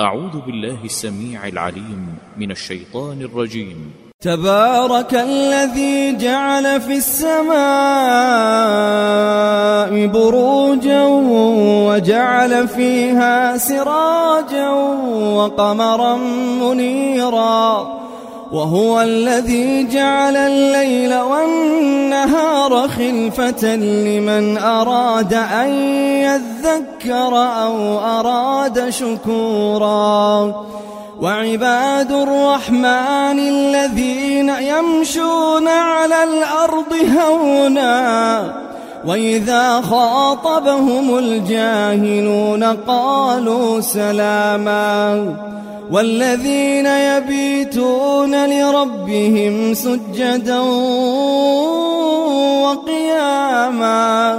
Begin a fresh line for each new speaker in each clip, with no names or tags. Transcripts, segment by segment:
أعوذ بالله السميع العليم من الشيطان الرجيم.
تبارك الذي جعل في السماء بروجا وجعل فيها سراجا وقمرا منيرا وهو الذي جعل الليل والنهار خلفة لمن أراد أن يذكر أو أراد شكورا. وعباد الرحمن الذين يمشون على الأرض هونا وإذا خاطبهم الجاهلون قالوا سلاما. والذين يبيتون لربهم سجدا وقياما.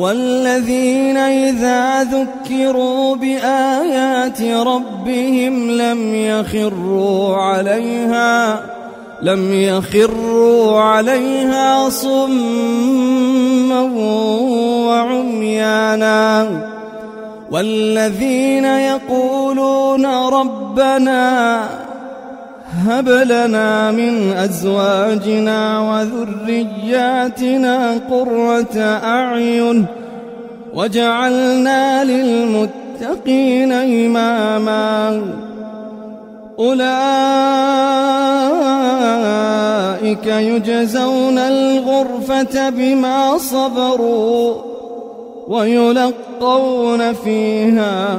والذين إذا ذكروا بآيات ربهم لم يخروا عليها لم يخروا عليها صما وعميانا. والذين يقولون ربنا هب لنا من أزواجنا وذرياتنا قرة أعين وجعلنا للمتقين إماما. أولئك يجزون الغرفة بما صبروا ويلقون فيها